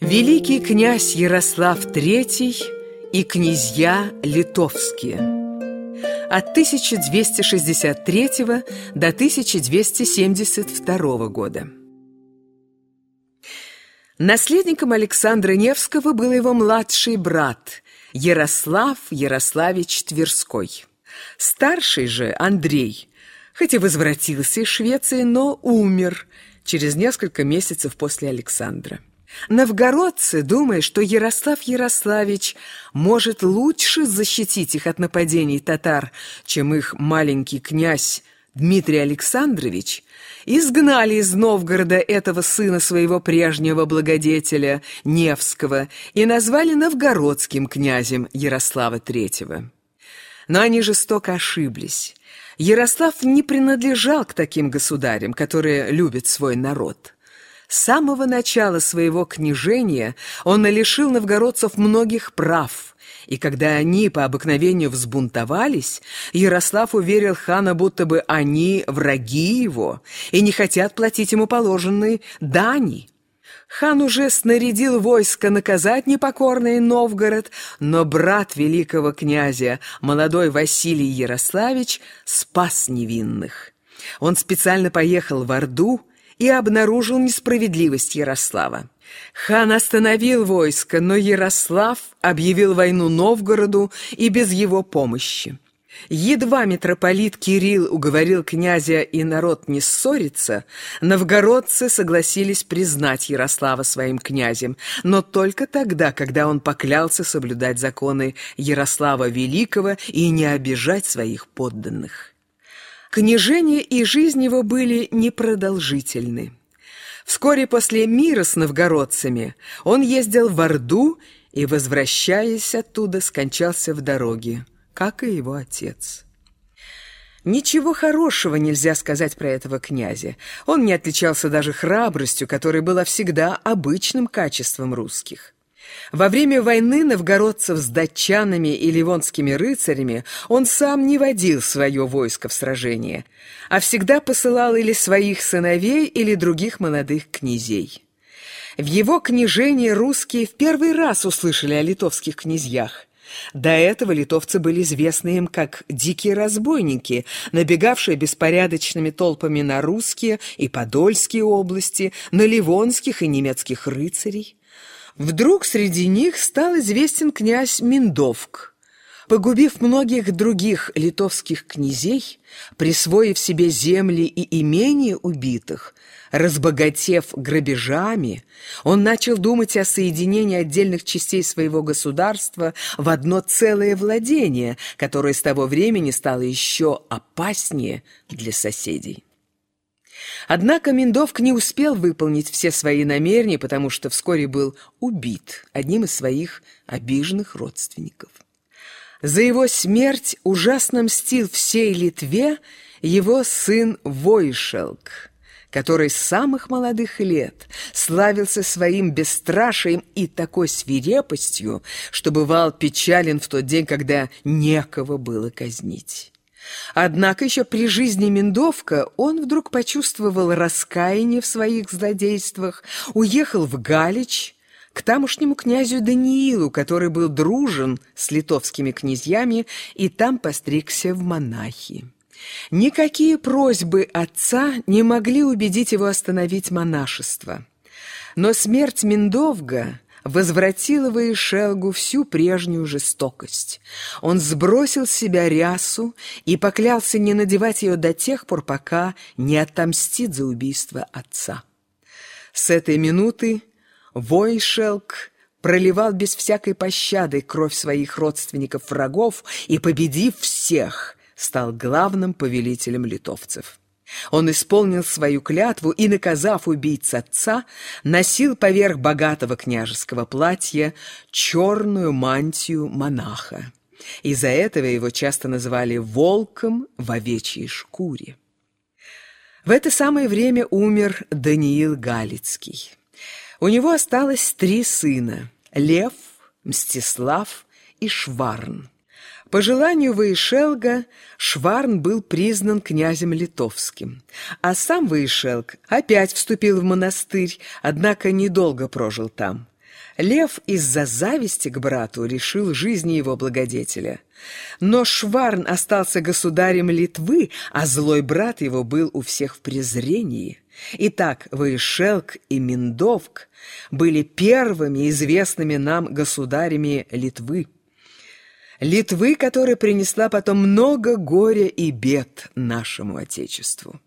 Великий князь Ярослав III и князья литовские от 1263 до 1272 года. Наследником Александра Невского был его младший брат Ярослав Ярославич Тверской. Старший же Андрей, хоть и возвратился из Швеции, но умер через несколько месяцев после Александра. Новгородцы, думая, что Ярослав Ярославич может лучше защитить их от нападений татар, чем их маленький князь Дмитрий Александрович, изгнали из Новгорода этого сына своего прежнего благодетеля Невского и назвали новгородским князем Ярослава III. Но они жестоко ошиблись. Ярослав не принадлежал к таким государям, которые любят свой народ. С самого начала своего княжения он лишил новгородцев многих прав, и когда они по обыкновению взбунтовались, Ярослав уверил хана, будто бы они враги его и не хотят платить ему положенные дани. Хан уже снарядил войско наказать непокорный Новгород, но брат великого князя, молодой Василий Ярославич, спас невинных. Он специально поехал в Орду, и обнаружил несправедливость Ярослава. Хан остановил войско, но Ярослав объявил войну Новгороду и без его помощи. Едва митрополит Кирилл уговорил князя и народ не ссориться, новгородцы согласились признать Ярослава своим князем, но только тогда, когда он поклялся соблюдать законы Ярослава Великого и не обижать своих подданных. Княжение и жизнь его были непродолжительны. Вскоре после мира с новгородцами он ездил в Орду и, возвращаясь оттуда, скончался в дороге, как и его отец. Ничего хорошего нельзя сказать про этого князя. Он не отличался даже храбростью, которая была всегда обычным качеством русских. Во время войны новгородцев с датчанами и ливонскими рыцарями он сам не водил свое войско в сражение, а всегда посылал или своих сыновей, или других молодых князей. В его княжении русские в первый раз услышали о литовских князьях. До этого литовцы были известны им как дикие разбойники, набегавшие беспорядочными толпами на русские и подольские области, на ливонских и немецких рыцарей. Вдруг среди них стал известен князь Миндовк. Погубив многих других литовских князей, присвоив себе земли и имения убитых, разбогатев грабежами, он начал думать о соединении отдельных частей своего государства в одно целое владение, которое с того времени стало еще опаснее для соседей. Однако Миндовк не успел выполнить все свои намерения, потому что вскоре был убит одним из своих обиженных родственников. За его смерть ужасно мстил всей Литве его сын Войшелк, который с самых молодых лет славился своим бесстрашием и такой свирепостью, что бывал печален в тот день, когда некого было казнить. Однако еще при жизни Миндовка он вдруг почувствовал раскаяние в своих злодействах, уехал в Галич, к тамошнему князю Даниилу, который был дружен с литовскими князьями и там постригся в монахи. Никакие просьбы отца не могли убедить его остановить монашество. Но смерть Миндовга возвратила Ваишелгу всю прежнюю жестокость. Он сбросил с себя рясу и поклялся не надевать ее до тех пор, пока не отомстит за убийство отца. С этой минуты Войшелк проливал без всякой пощады кровь своих родственников-врагов и, победив всех, стал главным повелителем литовцев. Он исполнил свою клятву и, наказав убийц отца, носил поверх богатого княжеского платья черную мантию монаха. Из-за этого его часто называли «волком в овечьей шкуре». В это самое время умер Даниил Галицкий. У него осталось три сына – Лев, Мстислав и Шварн. По желанию Ваишелга Шварн был признан князем литовским, а сам Ваишелг опять вступил в монастырь, однако недолго прожил там. Лев из-за зависти к брату решил жизни его благодетеля. Но Шварн остался государем Литвы, а злой брат его был у всех в презрении. Итак, Ваишелк и Миндовк были первыми известными нам государями Литвы. Литвы, которая принесла потом много горя и бед нашему Отечеству.